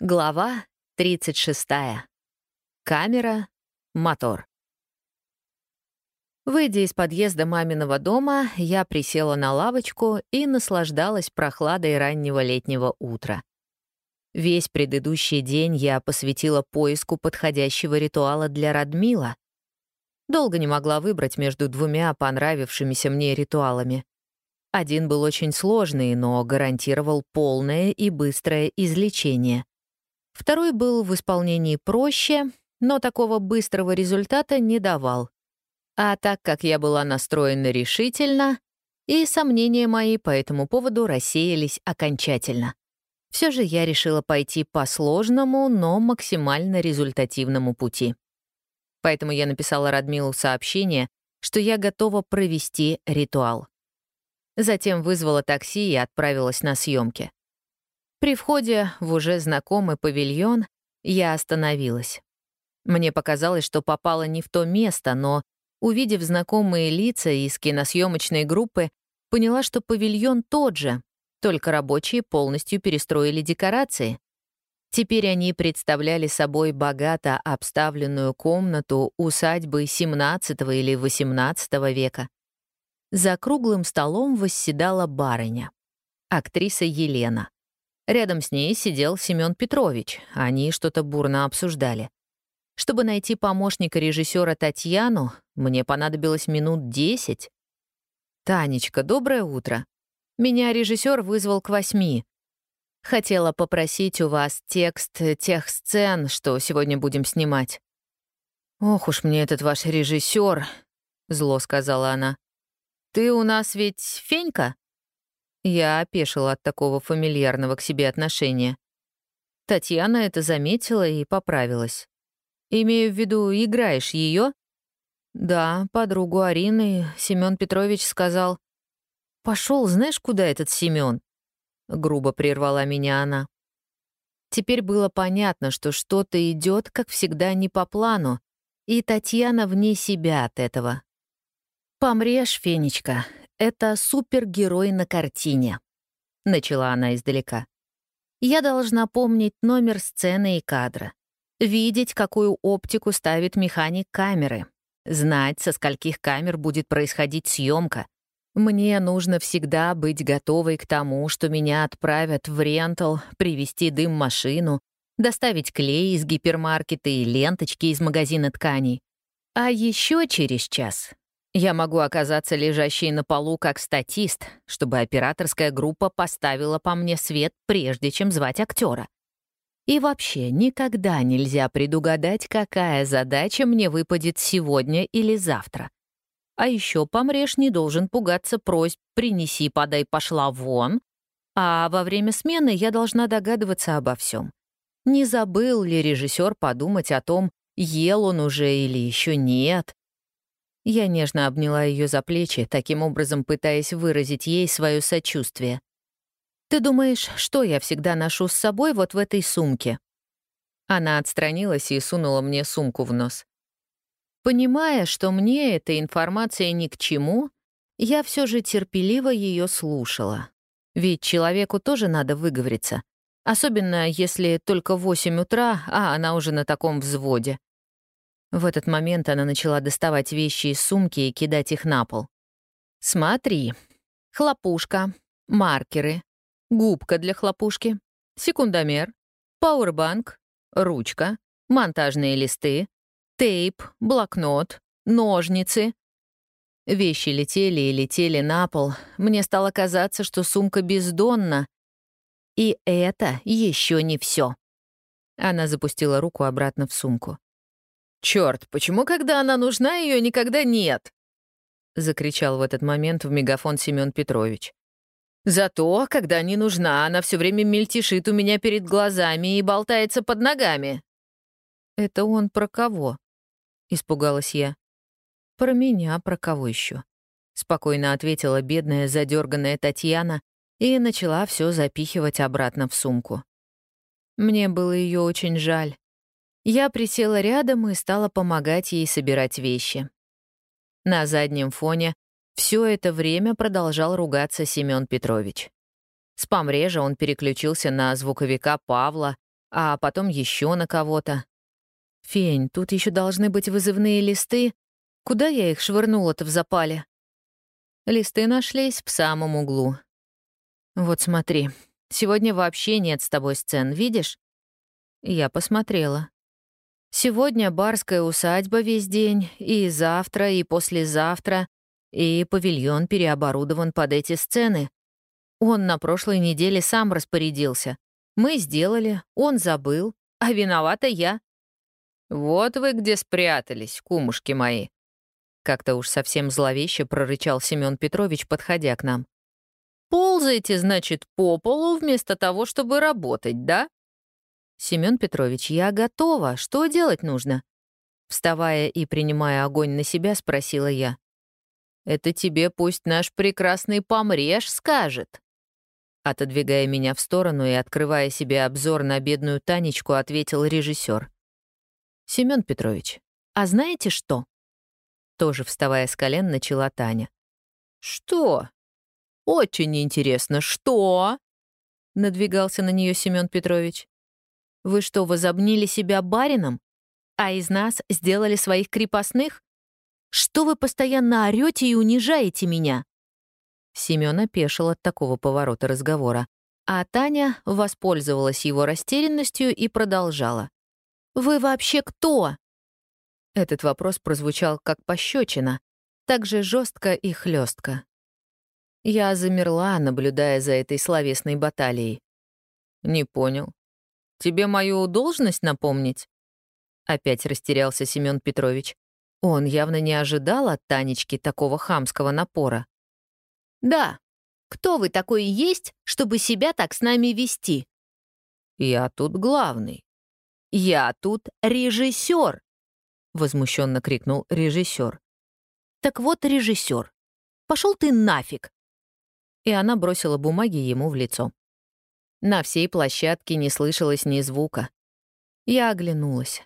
Глава 36. Камера, мотор. Выйдя из подъезда маминого дома, я присела на лавочку и наслаждалась прохладой раннего летнего утра. Весь предыдущий день я посвятила поиску подходящего ритуала для Радмила. Долго не могла выбрать между двумя понравившимися мне ритуалами. Один был очень сложный, но гарантировал полное и быстрое излечение — Второй был в исполнении проще, но такого быстрого результата не давал. А так как я была настроена решительно, и сомнения мои по этому поводу рассеялись окончательно. Все же я решила пойти по сложному, но максимально результативному пути. Поэтому я написала Радмилу сообщение, что я готова провести ритуал. Затем вызвала такси и отправилась на съемки. При входе в уже знакомый павильон я остановилась. Мне показалось, что попала не в то место, но, увидев знакомые лица из киносъемочной группы, поняла, что павильон тот же, только рабочие полностью перестроили декорации. Теперь они представляли собой богато обставленную комнату усадьбы XVII или XVIII века. За круглым столом восседала барыня, актриса Елена. Рядом с ней сидел Семен Петрович. Они что-то бурно обсуждали. Чтобы найти помощника режиссера Татьяну, мне понадобилось минут десять. «Танечка, доброе утро. Меня режиссер вызвал к восьми. Хотела попросить у вас текст тех сцен, что сегодня будем снимать». «Ох уж мне этот ваш режиссер, зло сказала она. «Ты у нас ведь Фенька?» Я опешила от такого фамильярного к себе отношения. Татьяна это заметила и поправилась. «Имею в виду, играешь ее? «Да, подругу Арины Семен Петрович сказал». Пошел, знаешь, куда этот Семен? грубо прервала меня она. Теперь было понятно, что что-то идет, как всегда, не по плану, и Татьяна вне себя от этого. «Помрешь, Фенечка, это супергерой на картине», — начала она издалека. «Я должна помнить номер сцены и кадра, видеть, какую оптику ставит механик камеры, знать, со скольких камер будет происходить съемка. Мне нужно всегда быть готовой к тому, что меня отправят в рентал, привезти дым-машину, доставить клей из гипермаркета и ленточки из магазина тканей. А еще через час я могу оказаться лежащей на полу как статист, чтобы операторская группа поставила по мне свет, прежде чем звать актера. И вообще, никогда нельзя предугадать, какая задача мне выпадет сегодня или завтра. А еще помрешь не должен пугаться просьб «принеси, подай, пошла вон», а во время смены я должна догадываться обо всем. Не забыл ли режиссер подумать о том, ел он уже или еще нет, я нежно обняла ее за плечи, таким образом пытаясь выразить ей свое сочувствие. «Ты думаешь, что я всегда ношу с собой вот в этой сумке?» Она отстранилась и сунула мне сумку в нос. Понимая, что мне эта информация ни к чему, я все же терпеливо ее слушала. Ведь человеку тоже надо выговориться, особенно если только 8 утра, а она уже на таком взводе. В этот момент она начала доставать вещи из сумки и кидать их на пол. «Смотри. Хлопушка, маркеры, губка для хлопушки, секундомер, пауэрбанк, ручка, монтажные листы, тейп, блокнот, ножницы». Вещи летели и летели на пол. Мне стало казаться, что сумка бездонна. И это еще не все. Она запустила руку обратно в сумку. Черт, почему, когда она нужна, ее никогда нет? закричал в этот момент в мегафон Семен Петрович. Зато, когда не нужна, она все время мельтешит у меня перед глазами и болтается под ногами. Это он про кого? испугалась я. Про меня, про кого еще? спокойно ответила бедная задерганная Татьяна и начала все запихивать обратно в сумку. Мне было ее очень жаль. Я присела рядом и стала помогать ей собирать вещи. На заднем фоне все это время продолжал ругаться Семен Петрович. С помрежа он переключился на звуковика Павла, а потом еще на кого-то. Фень, тут еще должны быть вызывные листы. Куда я их швырнула-то в запале? Листы нашлись в самом углу. Вот смотри, сегодня вообще нет с тобой сцен, видишь? Я посмотрела. Сегодня барская усадьба весь день, и завтра, и послезавтра, и павильон переоборудован под эти сцены. Он на прошлой неделе сам распорядился. Мы сделали, он забыл, а виновата я. «Вот вы где спрятались, кумушки мои!» Как-то уж совсем зловеще прорычал Семён Петрович, подходя к нам. «Ползаете, значит, по полу вместо того, чтобы работать, да?» «Семён Петрович, я готова. Что делать нужно?» Вставая и принимая огонь на себя, спросила я. «Это тебе пусть наш прекрасный помреж скажет». Отодвигая меня в сторону и открывая себе обзор на бедную Танечку, ответил режиссер. «Семён Петрович, а знаете что?» Тоже вставая с колен, начала Таня. «Что? Очень интересно, что?» Надвигался на нее Семён Петрович. Вы что, возобнили себя барином? А из нас сделали своих крепостных? Что вы постоянно орете и унижаете меня?» Семён опешил от такого поворота разговора, а Таня воспользовалась его растерянностью и продолжала. «Вы вообще кто?» Этот вопрос прозвучал как пощечина, так же жестко и хлестко. Я замерла, наблюдая за этой словесной баталией. «Не понял. Тебе мою должность напомнить?» Опять растерялся Семён Петрович. Он явно не ожидал от Танечки такого хамского напора. «Да. Кто вы такой есть, чтобы себя так с нами вести?» «Я тут главный». «Я тут режиссер!» — возмущенно крикнул режиссер. «Так вот режиссер. Пошел ты нафиг!» И она бросила бумаги ему в лицо. На всей площадке не слышалось ни звука. Я оглянулась.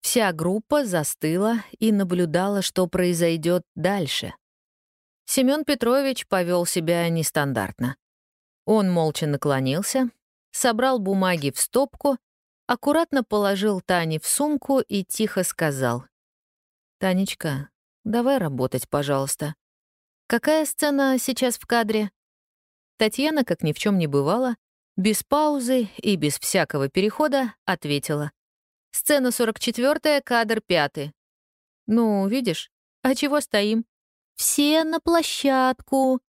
Вся группа застыла и наблюдала, что произойдет дальше. Семён Петрович повел себя нестандартно. Он молча наклонился, собрал бумаги в стопку, аккуратно положил Тане в сумку и тихо сказал. «Танечка, давай работать, пожалуйста. Какая сцена сейчас в кадре?» Татьяна, как ни в чем не бывало, без паузы и без всякого перехода ответила. «Сцена 44 кадр 5 «Ну, видишь, а чего стоим?» «Все на площадку!»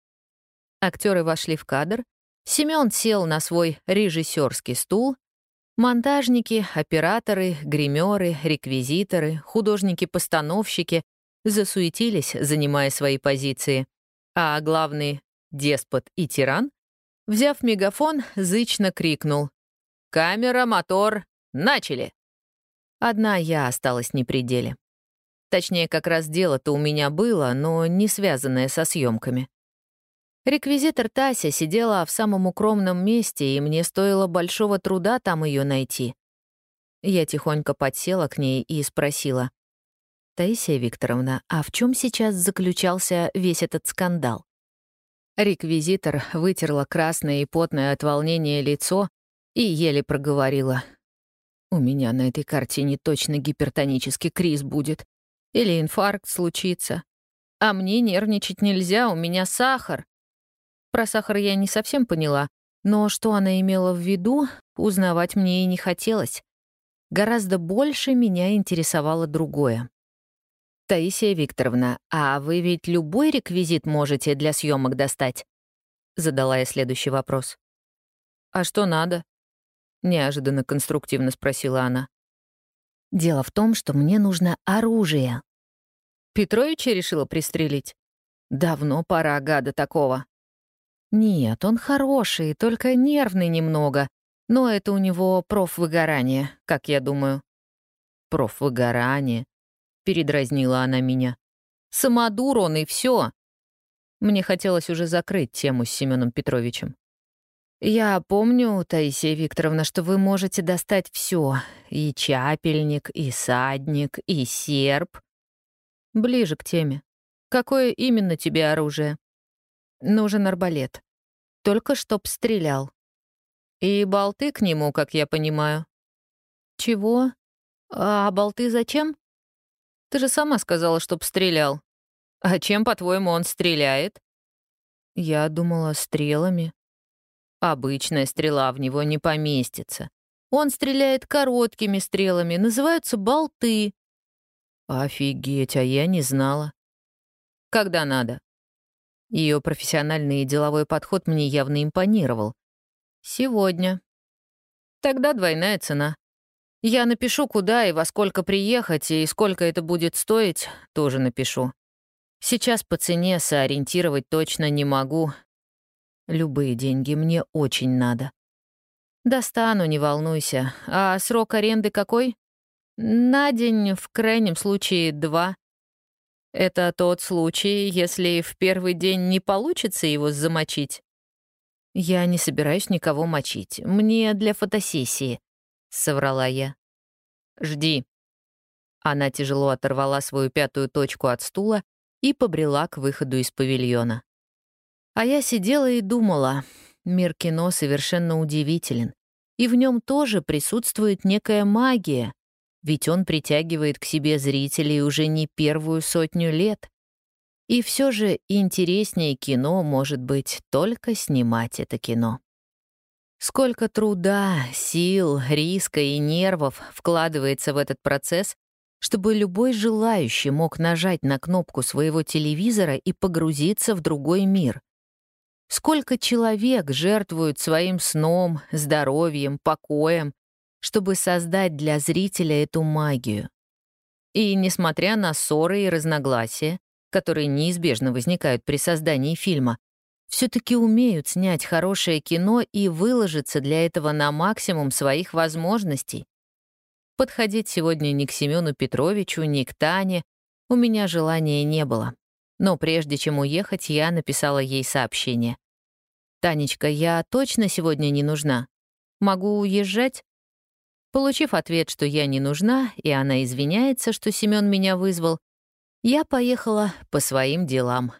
Актеры вошли в кадр. Семён сел на свой режиссерский стул. Монтажники, операторы, гримеры, реквизиторы, художники-постановщики засуетились, занимая свои позиции. А главный деспот и тиран Взяв мегафон, зычно крикнул. «Камера, мотор, начали!» Одна я осталась не при деле. Точнее, как раз дело-то у меня было, но не связанное со съемками. Реквизитор Тася сидела в самом укромном месте, и мне стоило большого труда там ее найти. Я тихонько подсела к ней и спросила. «Таисия Викторовна, а в чем сейчас заключался весь этот скандал?» Реквизитор вытерла красное и потное от волнения лицо и еле проговорила. «У меня на этой картине точно гипертонический криз будет. Или инфаркт случится. А мне нервничать нельзя, у меня сахар». Про сахар я не совсем поняла, но что она имела в виду, узнавать мне и не хотелось. Гораздо больше меня интересовало другое. «Таисия Викторовна, а вы ведь любой реквизит можете для съемок достать?» Задала я следующий вопрос. «А что надо?» Неожиданно конструктивно спросила она. «Дело в том, что мне нужно оружие». Петровича решила пристрелить? Давно пора гада такого. Нет, он хороший, только нервный немного. Но это у него профвыгорание, как я думаю. Профвыгорание. — передразнила она меня. «Самодур он и все. Мне хотелось уже закрыть тему с Семеном Петровичем. «Я помню, Таисия Викторовна, что вы можете достать все: И чапельник, и садник, и серп. Ближе к теме. Какое именно тебе оружие? Нужен арбалет. Только чтоб стрелял. И болты к нему, как я понимаю. Чего? А болты зачем? Ты же сама сказала, чтоб стрелял. А чем, по-твоему, он стреляет? Я думала, стрелами. Обычная стрела в него не поместится. Он стреляет короткими стрелами, называются болты. Офигеть, а я не знала. Когда надо? Ее профессиональный и деловой подход мне явно импонировал. Сегодня. Тогда двойная цена. Я напишу, куда и во сколько приехать, и сколько это будет стоить, тоже напишу. Сейчас по цене соориентировать точно не могу. Любые деньги мне очень надо. Достану, не волнуйся. А срок аренды какой? На день, в крайнем случае, два. Это тот случай, если в первый день не получится его замочить. Я не собираюсь никого мочить. Мне для фотосессии, соврала я. Жди. Она тяжело оторвала свою пятую точку от стула и побрела к выходу из павильона. А я сидела и думала, мир кино совершенно удивителен, и в нем тоже присутствует некая магия, ведь он притягивает к себе зрителей уже не первую сотню лет. И все же интереснее кино может быть только снимать это кино. Сколько труда, сил, риска и нервов вкладывается в этот процесс, чтобы любой желающий мог нажать на кнопку своего телевизора и погрузиться в другой мир. Сколько человек жертвуют своим сном, здоровьем, покоем, чтобы создать для зрителя эту магию. И несмотря на ссоры и разногласия, которые неизбежно возникают при создании фильма, все-таки умеют снять хорошее кино и выложиться для этого на максимум своих возможностей. Подходить сегодня ни к Семену Петровичу, ни к Тане у меня желания не было. Но прежде чем уехать, я написала ей сообщение. «Танечка, я точно сегодня не нужна? Могу уезжать?» Получив ответ, что я не нужна, и она извиняется, что Семён меня вызвал, я поехала по своим делам.